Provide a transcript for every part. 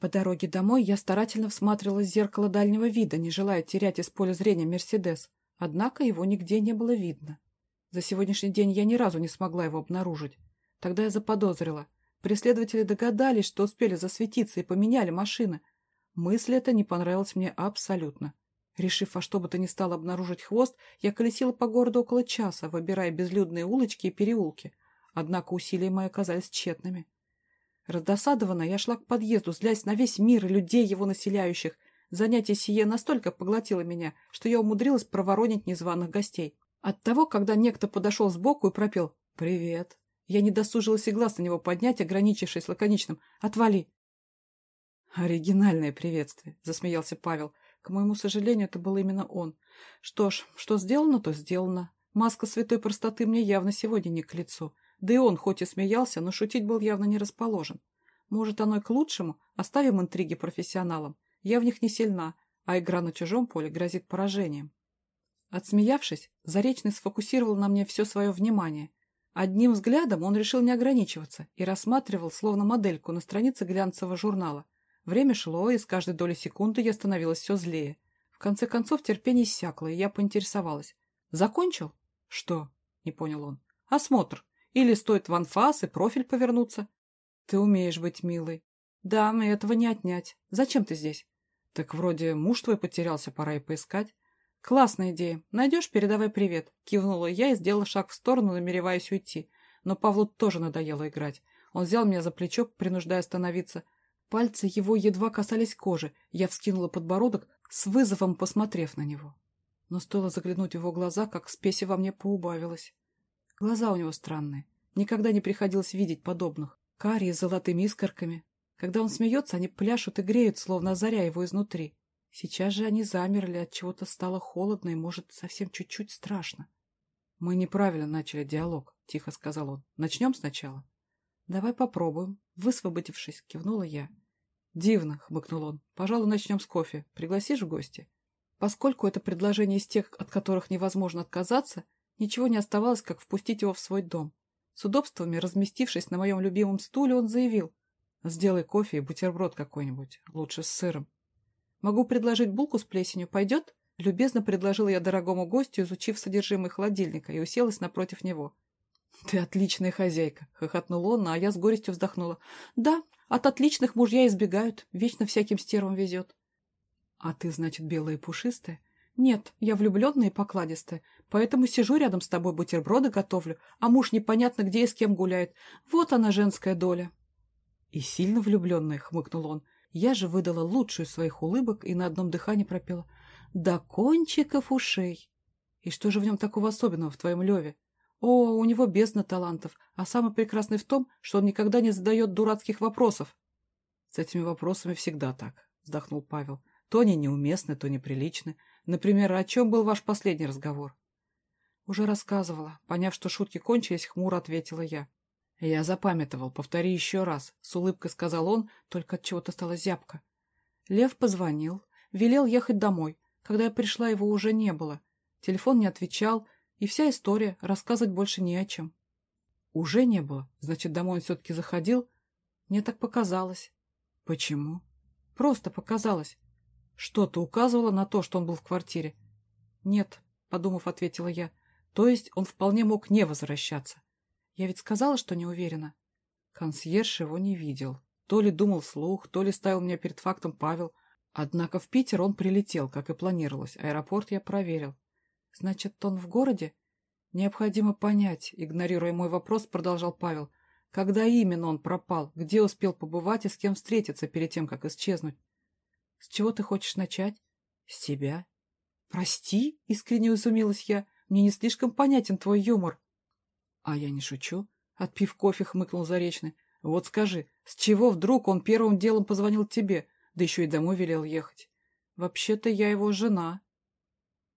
По дороге домой я старательно всматривалась в зеркало дальнего вида, не желая терять из поля зрения «Мерседес». Однако его нигде не было видно. За сегодняшний день я ни разу не смогла его обнаружить. Тогда я заподозрила. Преследователи догадались, что успели засветиться и поменяли машины. Мысль эта не понравилась мне абсолютно. Решив во что бы то ни стало обнаружить хвост, я колесила по городу около часа, выбирая безлюдные улочки и переулки. Однако усилия мои оказались тщетными. Раздосадованно я шла к подъезду, злясь на весь мир и людей, его населяющих. Занятие сие настолько поглотило меня, что я умудрилась проворонить незваных гостей. Оттого, когда некто подошел сбоку и пропел «Привет», я не досужилась и глаз на него поднять, ограничившись лаконичным «Отвали». «Оригинальное приветствие», — засмеялся Павел. К моему сожалению, это был именно он. Что ж, что сделано, то сделано. Маска святой простоты мне явно сегодня не к лицу. Да и он, хоть и смеялся, но шутить был явно не расположен. Может, оно и к лучшему, оставим интриги профессионалам. Я в них не сильна, а игра на чужом поле грозит поражением. Отсмеявшись, Заречный сфокусировал на мне все свое внимание. Одним взглядом он решил не ограничиваться и рассматривал, словно модельку, на странице глянцевого журнала. Время шло, и с каждой доли секунды я становилась все злее. В конце концов терпение иссякло, и я поинтересовалась. «Закончил?» «Что?» — не понял он. «Осмотр. Или стоит в анфас и профиль повернуться. Ты умеешь быть милой. Да, мне этого не отнять. Зачем ты здесь? Так вроде муж твой потерялся, пора и поискать. Классная идея. Найдешь, передавай привет. Кивнула я и сделала шаг в сторону, намереваясь уйти. Но Павлу тоже надоело играть. Он взял меня за плечо, принуждая остановиться. Пальцы его едва касались кожи. Я вскинула подбородок, с вызовом посмотрев на него. Но стоило заглянуть в его глаза, как спеси во мне поубавилось. Глаза у него странные. Никогда не приходилось видеть подобных. Карие с золотыми искорками. Когда он смеется, они пляшут и греют, словно озаря его изнутри. Сейчас же они замерли, от чего-то стало холодно и, может, совсем чуть-чуть страшно. «Мы неправильно начали диалог», — тихо сказал он. «Начнем сначала?» «Давай попробуем», — высвободившись, кивнула я. «Дивно», — хмыкнул он. «Пожалуй, начнем с кофе. Пригласишь в гости?» Поскольку это предложение из тех, от которых невозможно отказаться, Ничего не оставалось, как впустить его в свой дом. С удобствами, разместившись на моем любимом стуле, он заявил. «Сделай кофе и бутерброд какой-нибудь, лучше с сыром». «Могу предложить булку с плесенью, пойдет?» Любезно предложил я дорогому гостю, изучив содержимое холодильника, и уселась напротив него. «Ты отличная хозяйка!» — хохотнул он, а я с горестью вздохнула. «Да, от отличных мужья избегают, вечно всяким стервам везет». «А ты, значит, белая и пушистая?» «Нет, я влюбленная и покладистая, поэтому сижу рядом с тобой, бутерброды готовлю, а муж непонятно где и с кем гуляет. Вот она, женская доля». «И сильно влюбленная», — хмыкнул он. Я же выдала лучшую своих улыбок и на одном дыхании пропела. «До кончиков ушей». «И что же в нем такого особенного в твоем Леве?» «О, у него бездна талантов, а самый прекрасный в том, что он никогда не задает дурацких вопросов». «С этими вопросами всегда так», — вздохнул Павел. «То они неуместны, то неприличны. Например, о чем был ваш последний разговор? Уже рассказывала. Поняв, что шутки кончились, хмуро ответила я. Я запамятовал. Повтори еще раз. С улыбкой сказал он, только от чего-то стало зябко. Лев позвонил. Велел ехать домой. Когда я пришла, его уже не было. Телефон не отвечал. И вся история. Рассказывать больше не о чем. Уже не было. Значит, домой он все-таки заходил? Мне так показалось. Почему? Просто показалось. Что-то указывало на то, что он был в квартире. Нет, подумав, ответила я. То есть он вполне мог не возвращаться. Я ведь сказала, что не уверена. Консьерж его не видел. То ли думал вслух, то ли ставил меня перед фактом Павел. Однако в Питер он прилетел, как и планировалось. Аэропорт я проверил. Значит, он в городе? Необходимо понять, игнорируя мой вопрос, продолжал Павел. Когда именно он пропал, где успел побывать и с кем встретиться перед тем, как исчезнуть? С чего ты хочешь начать? С тебя. Прости, искренне изумилась я. Мне не слишком понятен твой юмор. А я не шучу. Отпив кофе, хмыкнул Заречный. Вот скажи, с чего вдруг он первым делом позвонил тебе, да еще и домой велел ехать? Вообще-то я его жена.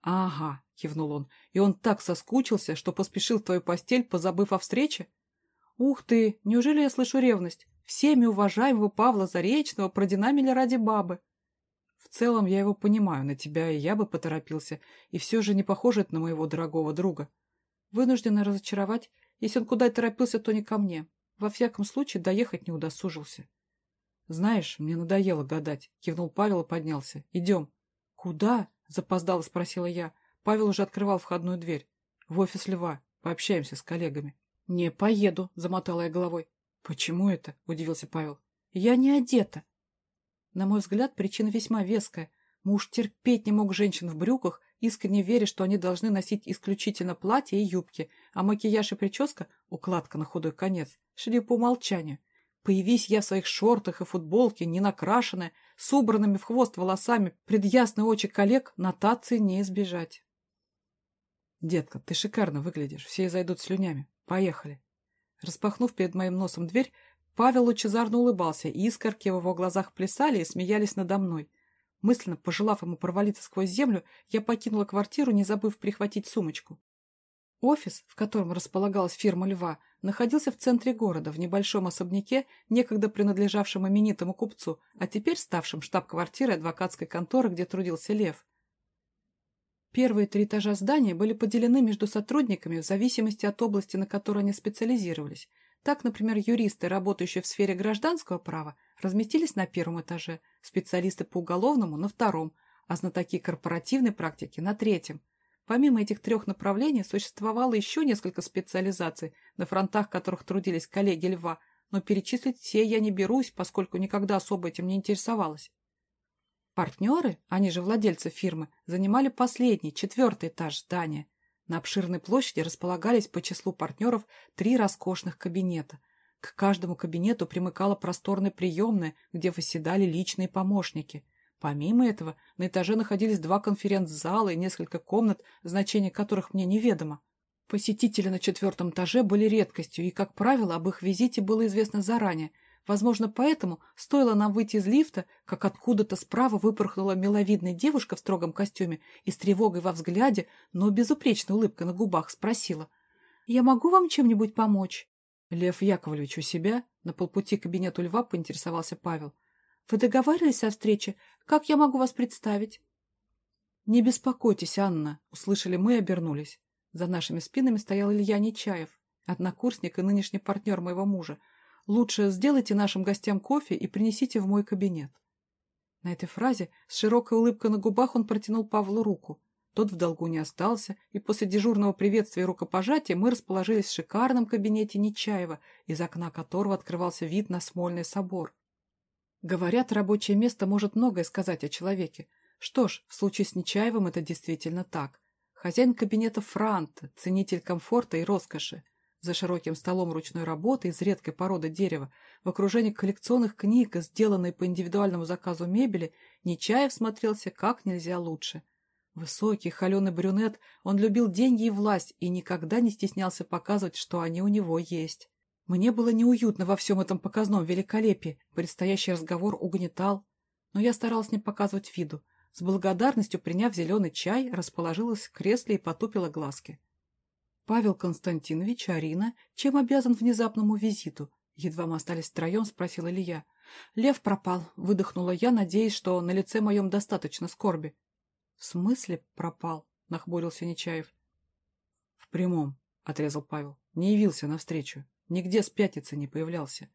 Ага, кивнул он. И он так соскучился, что поспешил в твою постель, позабыв о встрече? Ух ты, неужели я слышу ревность? Всеми уважаемого Павла Заречного продинамили ради бабы. В целом я его понимаю, на тебя и я бы поторопился, и все же не похоже это на моего дорогого друга. Вынуждена разочаровать, если он куда и торопился, то не ко мне. Во всяком случае, доехать не удосужился. «Знаешь, мне надоело гадать», — кивнул Павел и поднялся. «Идем». «Куда?» — запоздало спросила я. Павел уже открывал входную дверь. «В офис Льва. Пообщаемся с коллегами». «Не поеду», — замотала я головой. «Почему это?» — удивился Павел. «Я не одета». На мой взгляд, причина весьма веская. Муж терпеть не мог женщин в брюках, искренне веря, что они должны носить исключительно платья и юбки, а макияж и прическа, укладка на худой конец, шли по умолчанию. Появись я в своих шортах и футболке, не накрашенная, с убранными в хвост волосами, пред ясные очи коллег, нотации не избежать. «Детка, ты шикарно выглядишь, все зайдут слюнями. Поехали». Распахнув перед моим носом дверь, Павел лучезарно улыбался, и искорки в его глазах плясали и смеялись надо мной. Мысленно пожелав ему провалиться сквозь землю, я покинула квартиру, не забыв прихватить сумочку. Офис, в котором располагалась фирма «Льва», находился в центре города, в небольшом особняке, некогда принадлежавшем именитому купцу, а теперь ставшем штаб-квартирой адвокатской конторы, где трудился Лев. Первые три этажа здания были поделены между сотрудниками в зависимости от области, на которой они специализировались. Так, например, юристы, работающие в сфере гражданского права, разместились на первом этаже, специалисты по уголовному – на втором, а знатоки корпоративной практики – на третьем. Помимо этих трех направлений существовало еще несколько специализаций, на фронтах которых трудились коллеги Льва, но перечислить все я не берусь, поскольку никогда особо этим не интересовалась. Партнеры, они же владельцы фирмы, занимали последний, четвертый этаж здания. На обширной площади располагались по числу партнеров три роскошных кабинета. К каждому кабинету примыкала просторная приемная, где восседали личные помощники. Помимо этого, на этаже находились два конференц-зала и несколько комнат, значение которых мне неведомо. Посетители на четвертом этаже были редкостью, и, как правило, об их визите было известно заранее. Возможно, поэтому стоило нам выйти из лифта, как откуда-то справа выпорхнула миловидная девушка в строгом костюме и с тревогой во взгляде, но безупречной улыбкой на губах спросила. «Я могу вам чем-нибудь помочь?» Лев Яковлевич у себя, на полпути к кабинету льва поинтересовался Павел. «Вы договаривались о встрече? Как я могу вас представить?» «Не беспокойтесь, Анна», — услышали мы и обернулись. За нашими спинами стоял Илья Нечаев, однокурсник и нынешний партнер моего мужа. «Лучше сделайте нашим гостям кофе и принесите в мой кабинет». На этой фразе с широкой улыбкой на губах он протянул Павлу руку. Тот в долгу не остался, и после дежурного приветствия и рукопожатия мы расположились в шикарном кабинете Нечаева, из окна которого открывался вид на Смольный собор. Говорят, рабочее место может многое сказать о человеке. Что ж, в случае с Нечаевым это действительно так. Хозяин кабинета Франт, ценитель комфорта и роскоши. За широким столом ручной работы из редкой породы дерева, в окружении коллекционных книг и сделанной по индивидуальному заказу мебели, Нечаев смотрелся как нельзя лучше. Высокий, холеный брюнет, он любил деньги и власть и никогда не стеснялся показывать, что они у него есть. Мне было неуютно во всем этом показном великолепии, предстоящий разговор угнетал, но я старалась не показывать виду. С благодарностью, приняв зеленый чай, расположилась в кресле и потупила глазки. «Павел Константинович, Арина, чем обязан внезапному визиту?» Едва мы остались втроем, спросил Илья. «Лев пропал», — выдохнула я, надеясь, что на лице моем достаточно скорби. «В смысле пропал?» — нахмурился Нечаев. «В прямом», — отрезал Павел. «Не явился навстречу. Нигде с пятницы не появлялся.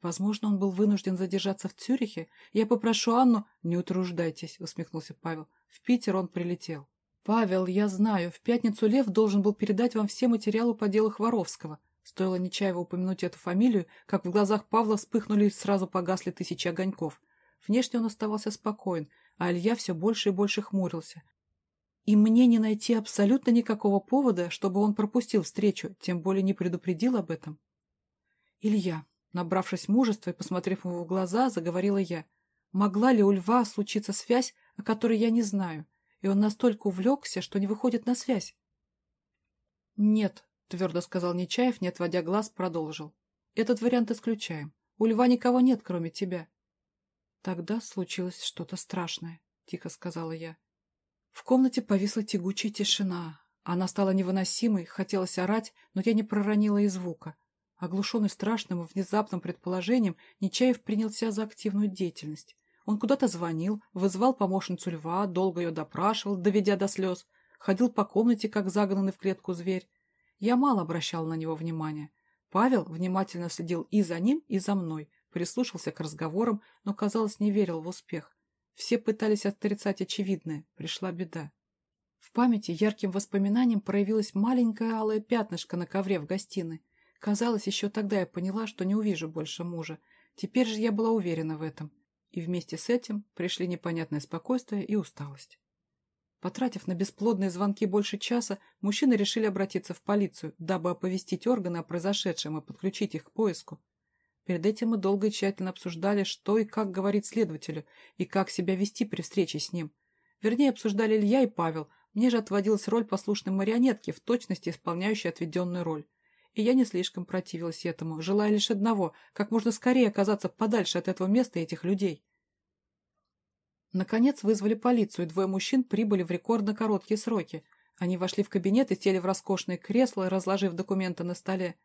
Возможно, он был вынужден задержаться в Цюрихе. Я попрошу Анну... Не утруждайтесь, усмехнулся Павел. В Питер он прилетел. Павел, я знаю, в пятницу Лев должен был передать вам все материалы по делу Хворовского. Стоило Нечаево упомянуть эту фамилию, как в глазах Павла вспыхнули и сразу погасли тысячи огоньков. Внешне он оставался спокоен, а Илья все больше и больше хмурился. И мне не найти абсолютно никакого повода, чтобы он пропустил встречу, тем более не предупредил об этом. Илья, набравшись мужества и посмотрев ему в глаза, заговорила я. Могла ли у льва случиться связь, о которой я не знаю, и он настолько увлекся, что не выходит на связь? Нет, твердо сказал Нечаев, не отводя глаз, продолжил. Этот вариант исключаем. У льва никого нет, кроме тебя. Тогда случилось что-то страшное, тихо сказала я. В комнате повисла тягучая тишина. Она стала невыносимой, хотелось орать, но я не проронила и звука. Оглушенный страшным и внезапным предположением, Нечаев принялся за активную деятельность. Он куда-то звонил, вызвал помощницу льва, долго ее допрашивал, доведя до слез, ходил по комнате, как загнанный в клетку зверь. Я мало обращал на него внимания. Павел внимательно следил и за ним, и за мной, прислушался к разговорам, но, казалось, не верил в успех. Все пытались отрицать очевидное. Пришла беда. В памяти ярким воспоминанием проявилось маленькое алое пятнышко на ковре в гостиной. Казалось, еще тогда я поняла, что не увижу больше мужа. Теперь же я была уверена в этом. И вместе с этим пришли непонятное спокойствие и усталость. Потратив на бесплодные звонки больше часа, мужчины решили обратиться в полицию, дабы оповестить органы о произошедшем и подключить их к поиску. Перед этим мы долго и тщательно обсуждали, что и как говорить следователю, и как себя вести при встрече с ним. Вернее, обсуждали Илья и Павел, мне же отводилась роль послушной марионетки, в точности исполняющей отведенную роль. И я не слишком противилась этому, желая лишь одного – как можно скорее оказаться подальше от этого места и этих людей. Наконец вызвали полицию, и двое мужчин прибыли в рекордно короткие сроки. Они вошли в кабинет и сели в роскошные кресла, разложив документы на столе.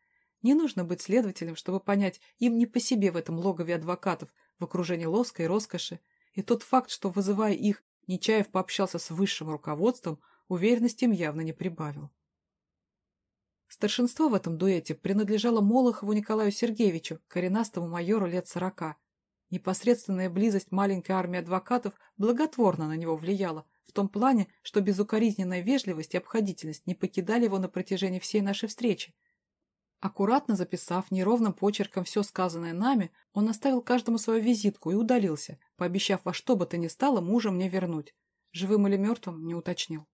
Не нужно быть следователем, чтобы понять, им не по себе в этом логове адвокатов, в окружении лоска и роскоши. И тот факт, что, вызывая их, Нечаев пообщался с высшим руководством, уверенности им явно не прибавил. Старшинство в этом дуэте принадлежало Молохову Николаю Сергеевичу, коренастому майору лет сорока. Непосредственная близость маленькой армии адвокатов благотворно на него влияла, в том плане, что безукоризненная вежливость и обходительность не покидали его на протяжении всей нашей встречи. Аккуратно записав неровным почерком все сказанное нами, он оставил каждому свою визитку и удалился, пообещав во что бы то ни стало мужа мне вернуть. Живым или мертвым не уточнил.